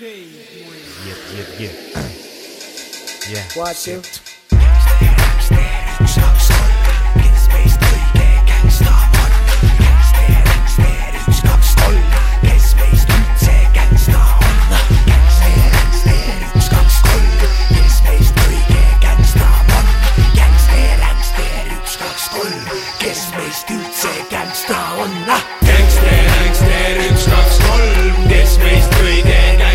Yeah, yeah, yeah. Yeah. Watch you. kes meist üldse gängsta on ah!? gängster, gängster, üks, kaks, kolm, kes meist kõige gängstam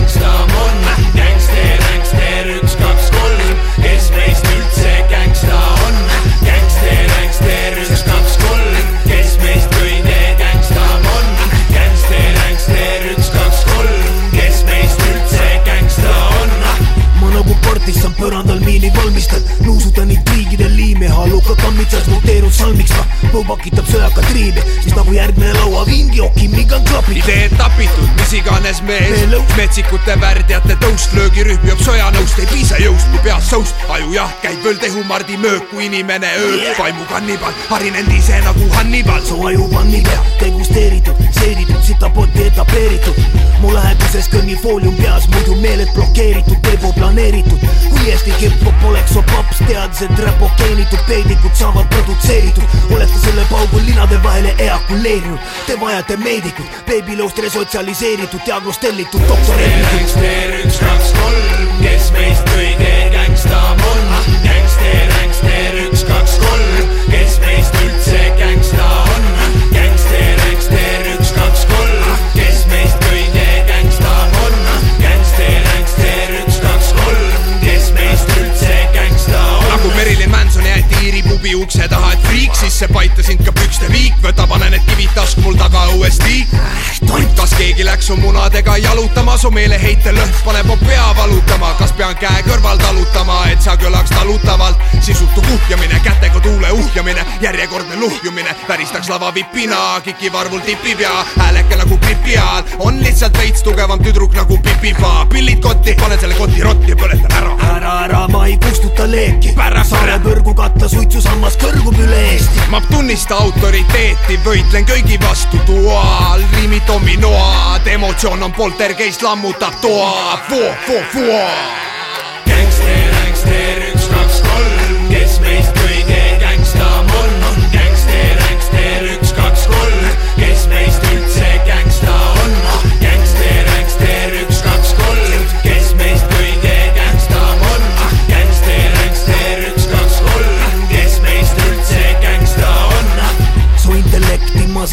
põupakitab sõjakat riivi, siis nagu järgmine lauaviin, jokimiga klapib. ideed tapitud, mis iganes mees metsikute värdjate tõust, löögirühm joob sojanõust, ei piisa jõust, mu peas soust, aju jah, käib veel tehumardi möök, kui inimene ööb, vaimu kannibal, harin end ise nagu Hannibal. su aju panni pea, degusteeritud, seeditud, sitapoti etapeeritud. mu läheduses kõnnifoolium peas, muidu meeled blokeeritud, teebo planeeritud. Hip-hop oleks so paps, teadlased räpogeenitud, peedikud saavad produtseeritud. olete selle paugu linade vahele eakuleerinud, te vajate meedikut, beebilõust resotsialiseeritud, diagnostellitud doktoreeritud. gängster, üks, kaks, kolm, kes meist kõige Pubi ukse taha, et friik sisse paitasin ka pükste viik, võta, panen need kivid tasku mul taga õuesti. kas keegi läks su munadega jalutama, su meeleheite lõhn paneb mu pea valutama, kas pean käe kõrval talutama, et sa kõlaks talutavalt, sisutu kuhjamine, kätega tuule uhjamine, järjekordne luhjumine, väristaks lavavipina, kikivarvul tipib ja hääleke nagu gripi ajal. On lihtsalt veits tugevam tüdruk nagu Pipipa, pillid kotti, panen selle koti rotti ja põletan ära. Ära, ära, ma ei kustuta leeki. Pärast- saare põrgu katta suitsusammas kõrgub üle Eesti. ma tunnista autoriteeti, võitlen kõigi vastu. Duaal, riimi dominoaad, emotsioon on poltergeist, lammutab toa, foo, foo, foo. gängster, gängster, üks, kaks, kolm, kes meist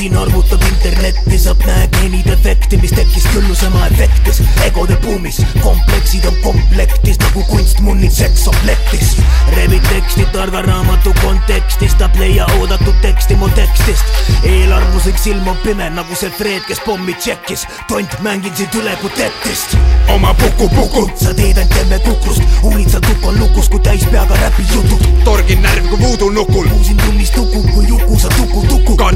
masin arvutab internetti, saab näe geenidefekti, mis tekkis küllusema efektis, egode buumis, kompleksid on komplektis nagu kunstmunnid seksoplektis. revid teksti targa raamatu kontekstist, tahab leia oodatud teksti mu tekstist. eelarvuslik silm on pime nagu see Fred, kes pommi tšekkis, tont mängin siit üle kutetist. oma puku, puku, sa teed end emme kukrust, huulitsal tukk on lukus, kui täis peaga räpid jutud. torgin närv kui voodoo nukul,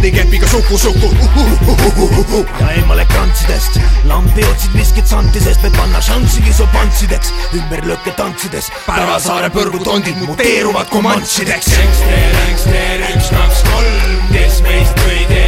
tuku, tuku. kaardikepiga suku, suku. ja eemale krantsidest lambi otsid miskit santisest, võib panna šanssigi su pantsideks, ümberlõkke tantsides. Pärvasaare põrgutondid muteeruvad komantsideks. gängster, gängster, üks, kaks, kolm, kes meist kõige